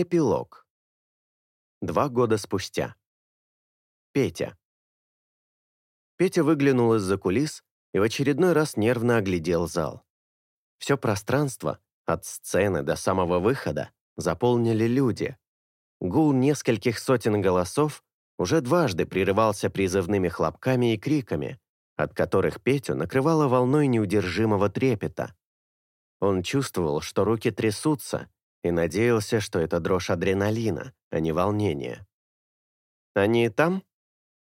Эпилог. Два года спустя. Петя. Петя выглянул из-за кулис и в очередной раз нервно оглядел зал. Все пространство, от сцены до самого выхода, заполнили люди. Гул нескольких сотен голосов уже дважды прерывался призывными хлопками и криками, от которых Петю накрывало волной неудержимого трепета. Он чувствовал, что руки трясутся, и надеялся, что это дрожь адреналина, а не волнение. «Они там?»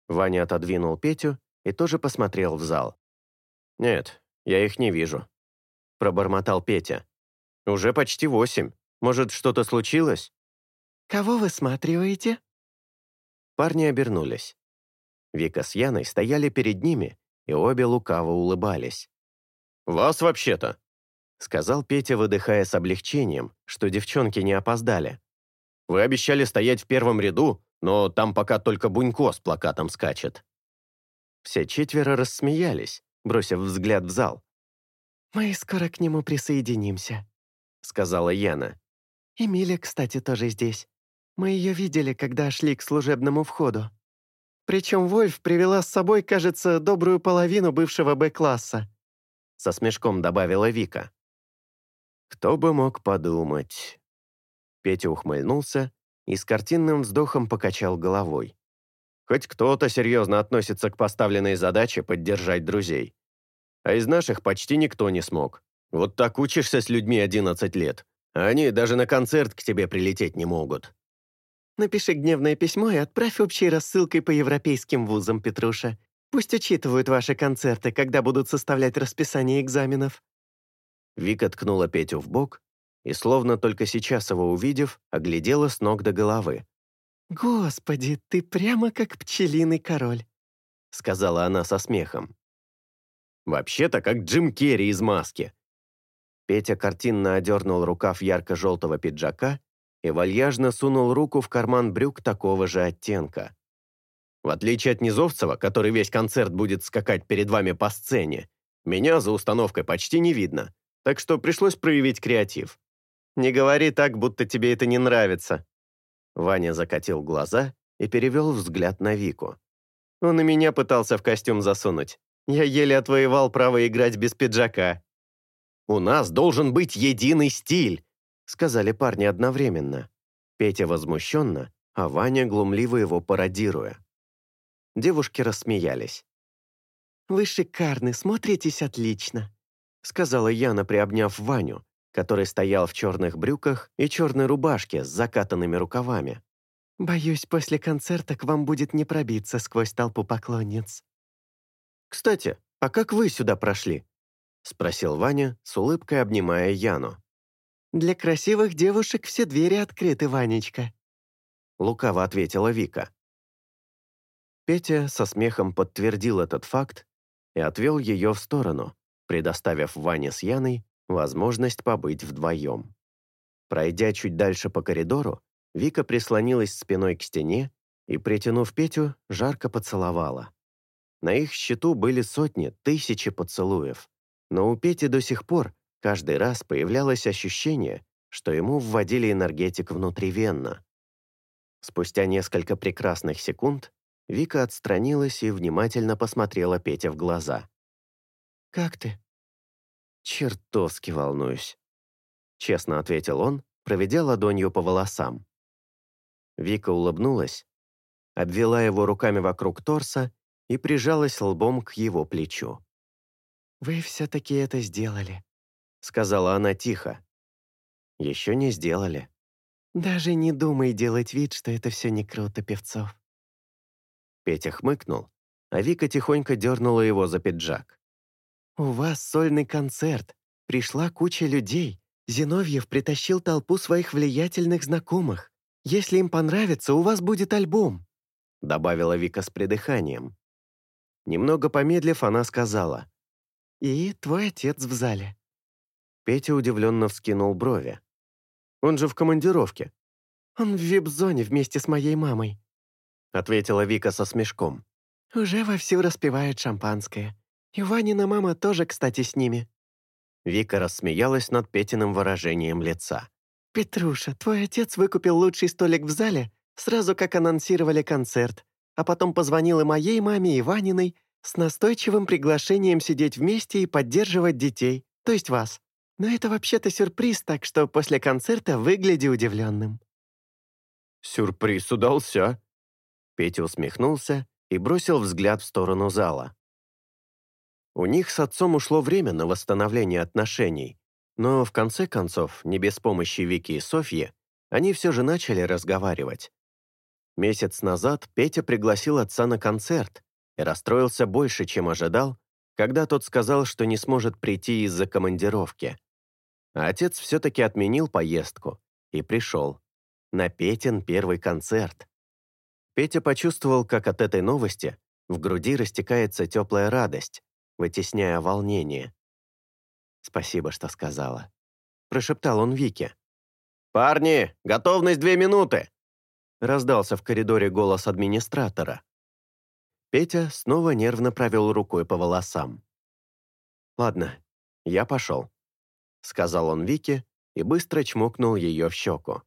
Ваня отодвинул Петю и тоже посмотрел в зал. «Нет, я их не вижу», — пробормотал Петя. «Уже почти восемь. Может, что-то случилось?» «Кого вы сматриваете?» Парни обернулись. Вика с Яной стояли перед ними, и обе лукаво улыбались. «Вас вообще-то», сказал Петя, выдыхая с облегчением, что девчонки не опоздали. «Вы обещали стоять в первом ряду, но там пока только Бунько с плакатом скачет». Все четверо рассмеялись, бросив взгляд в зал. «Мы скоро к нему присоединимся», — сказала Яна. «Эмиля, кстати, тоже здесь. Мы ее видели, когда шли к служебному входу. Причем Вольф привела с собой, кажется, добрую половину бывшего Б-класса», — со смешком добавила Вика. Кто бы мог подумать. Петя ухмыльнулся и с картинным вздохом покачал головой. Хоть кто-то серьезно относится к поставленной задаче поддержать друзей. А из наших почти никто не смог. Вот так учишься с людьми 11 лет, а они даже на концерт к тебе прилететь не могут. Напиши гневное письмо и отправь общей рассылкой по европейским вузам, Петруша. Пусть учитывают ваши концерты, когда будут составлять расписание экзаменов. Вика ткнула Петю в бок и, словно только сейчас его увидев, оглядела с ног до головы. «Господи, ты прямо как пчелиный король», — сказала она со смехом. «Вообще-то как Джим Керри из маски». Петя картинно одернул рукав ярко-желтого пиджака и вальяжно сунул руку в карман брюк такого же оттенка. В отличие от Низовцева, который весь концерт будет скакать перед вами по сцене, меня за установкой почти не видно так что пришлось проявить креатив. «Не говори так, будто тебе это не нравится». Ваня закатил глаза и перевел взгляд на Вику. Он и меня пытался в костюм засунуть. Я еле отвоевал право играть без пиджака. «У нас должен быть единый стиль», — сказали парни одновременно. Петя возмущенно, а Ваня глумливо его пародируя. Девушки рассмеялись. «Вы шикарны, смотритесь отлично», — сказала Яна, приобняв Ваню, который стоял в черных брюках и черной рубашке с закатанными рукавами. «Боюсь, после концерта к вам будет не пробиться сквозь толпу поклонниц». «Кстати, а как вы сюда прошли?» — спросил Ваня, с улыбкой обнимая Яну. «Для красивых девушек все двери открыты, Ванечка», — лукаво ответила Вика. Петя со смехом подтвердил этот факт и отвел ее в сторону, предоставив Ване с Яной возможность побыть вдвоем. Пройдя чуть дальше по коридору, Вика прислонилась спиной к стене и, притянув Петю, жарко поцеловала. На их счету были сотни, тысячи поцелуев, но у Пети до сих пор каждый раз появлялось ощущение, что ему вводили энергетик внутривенно. Спустя несколько прекрасных секунд Вика отстранилась и внимательно посмотрела Пете в глаза. «Как ты?» «Чертовски волнуюсь», — честно ответил он, проведя ладонью по волосам. Вика улыбнулась, обвела его руками вокруг торса и прижалась лбом к его плечу. «Вы все-таки это сделали», — сказала она тихо. «Еще не сделали». «Даже не думай делать вид, что это все не круто, Певцов». Петя хмыкнул, а Вика тихонько дернула его за пиджак. «У вас сольный концерт. Пришла куча людей. Зиновьев притащил толпу своих влиятельных знакомых. Если им понравится, у вас будет альбом», — добавила Вика с придыханием. Немного помедлив, она сказала. «И твой отец в зале». Петя удивленно вскинул брови. «Он же в командировке». «Он в вип-зоне вместе с моей мамой», — ответила Вика со смешком. «Уже вовсю распивает шампанское. И Ванина мама тоже, кстати, с ними». Вика рассмеялась над Петиным выражением лица. «Петруша, твой отец выкупил лучший столик в зале сразу как анонсировали концерт, а потом позвонил и моей маме, и Ваниной с настойчивым приглашением сидеть вместе и поддерживать детей, то есть вас. Но это вообще-то сюрприз, так что после концерта выгляди удивленным». «Сюрприз удался!» Петя усмехнулся и бросил взгляд в сторону зала. У них с отцом ушло время на восстановление отношений, но в конце концов, не без помощи Вики и Софьи, они все же начали разговаривать. Месяц назад Петя пригласил отца на концерт и расстроился больше, чем ожидал, когда тот сказал, что не сможет прийти из-за командировки. А отец все-таки отменил поездку и пришел. На Петин первый концерт. Петя почувствовал, как от этой новости в груди растекается теплая радость, вытесняя волнение. «Спасибо, что сказала», — прошептал он Вике. «Парни, готовность две минуты!» раздался в коридоре голос администратора. Петя снова нервно провел рукой по волосам. «Ладно, я пошел», — сказал он Вике и быстро чмокнул ее в щеку.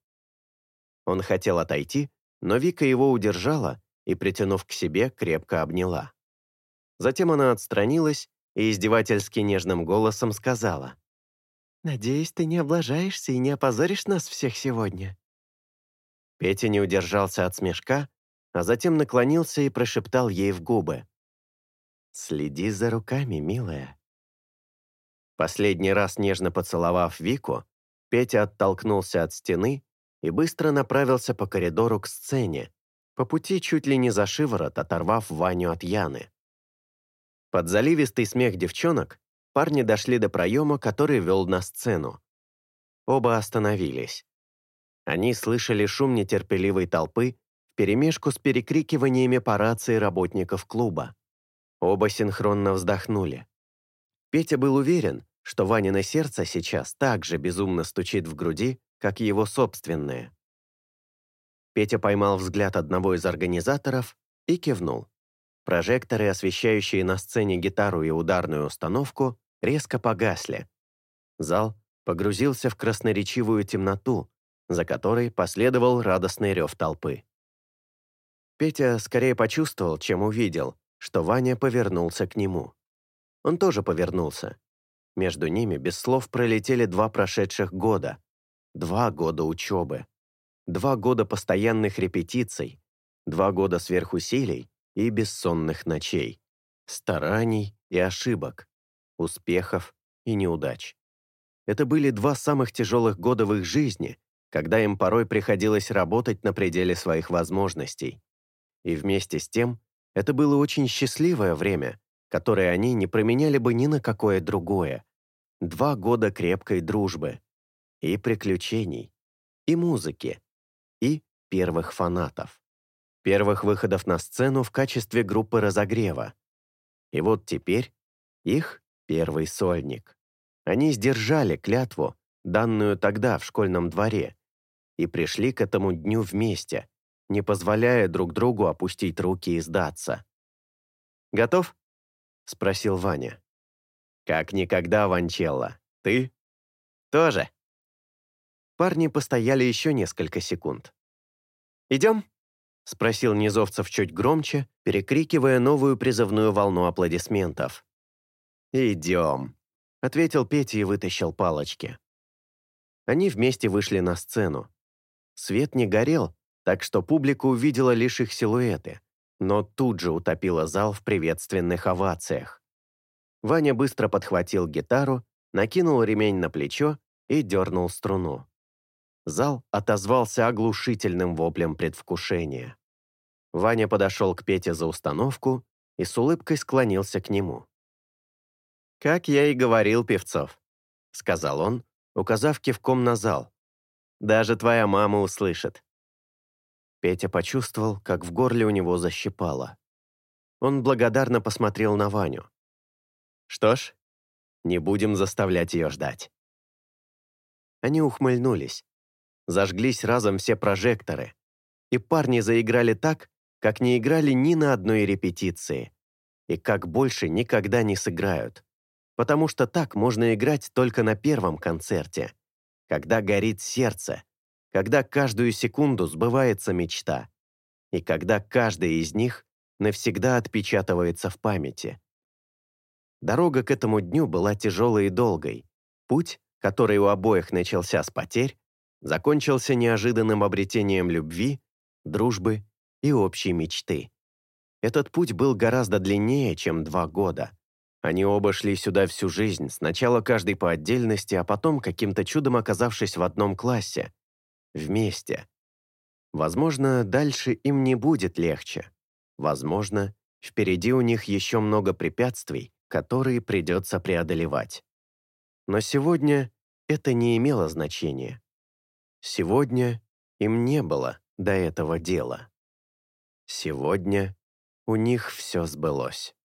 Он хотел отойти, но Вика его удержала и, притянув к себе, крепко обняла. Затем она отстранилась и издевательски нежным голосом сказала. «Надеюсь, ты не облажаешься и не опозоришь нас всех сегодня». Петя не удержался от смешка, а затем наклонился и прошептал ей в губы. «Следи за руками, милая». Последний раз нежно поцеловав Вику, Петя оттолкнулся от стены и быстро направился по коридору к сцене, по пути чуть ли не за шиворот, оторвав Ваню от Яны. Под заливистый смех девчонок парни дошли до проема, который вел на сцену. Оба остановились. Они слышали шум нетерпеливой толпы вперемешку с перекрикиваниями по рации работников клуба. Оба синхронно вздохнули. Петя был уверен, что Ванино сердце сейчас так же безумно стучит в груди, как его собственное. Петя поймал взгляд одного из организаторов и кивнул. Прожекторы, освещающие на сцене гитару и ударную установку, резко погасли. Зал погрузился в красноречивую темноту, за которой последовал радостный рев толпы. Петя скорее почувствовал, чем увидел, что Ваня повернулся к нему. Он тоже повернулся. Между ними без слов пролетели два прошедших года. Два года учебы. Два года постоянных репетиций. Два года сверхусилий и бессонных ночей. Стараний и ошибок. Успехов и неудач. Это были два самых тяжелых года в их жизни, когда им порой приходилось работать на пределе своих возможностей. И вместе с тем, это было очень счастливое время, которое они не променяли бы ни на какое другое. Два года крепкой дружбы, и приключений, и музыки, и первых фанатов. Первых выходов на сцену в качестве группы разогрева. И вот теперь их первый сольник. Они сдержали клятву, данную тогда в школьном дворе, и пришли к этому дню вместе, не позволяя друг другу опустить руки и сдаться. «Готов?» — спросил Ваня. «Как никогда, Ванчелло. Ты?» «Тоже». Парни постояли еще несколько секунд. «Идем?» — спросил Низовцев чуть громче, перекрикивая новую призывную волну аплодисментов. «Идем», — ответил Петя и вытащил палочки. Они вместе вышли на сцену. Свет не горел, так что публика увидела лишь их силуэты, но тут же утопила зал в приветственных овациях. Ваня быстро подхватил гитару, накинул ремень на плечо и дернул струну. Зал отозвался оглушительным воплем предвкушения. Ваня подошел к Пете за установку и с улыбкой склонился к нему. «Как я и говорил, Певцов», — сказал он, указав кивком на зал, даже твоя мама услышит». Петя почувствовал, как в горле у него защипало. Он благодарно посмотрел на Ваню. «Что ж, не будем заставлять ее ждать». Они ухмыльнулись. Зажглись разом все прожекторы. И парни заиграли так, как не играли ни на одной репетиции. И как больше никогда не сыграют. Потому что так можно играть только на первом концерте когда горит сердце, когда каждую секунду сбывается мечта, и когда каждая из них навсегда отпечатывается в памяти. Дорога к этому дню была тяжелой и долгой. Путь, который у обоих начался с потерь, закончился неожиданным обретением любви, дружбы и общей мечты. Этот путь был гораздо длиннее, чем два года. Они оба шли сюда всю жизнь, сначала каждый по отдельности, а потом каким-то чудом оказавшись в одном классе. Вместе. Возможно, дальше им не будет легче. Возможно, впереди у них еще много препятствий, которые придется преодолевать. Но сегодня это не имело значения. Сегодня им не было до этого дела. Сегодня у них все сбылось.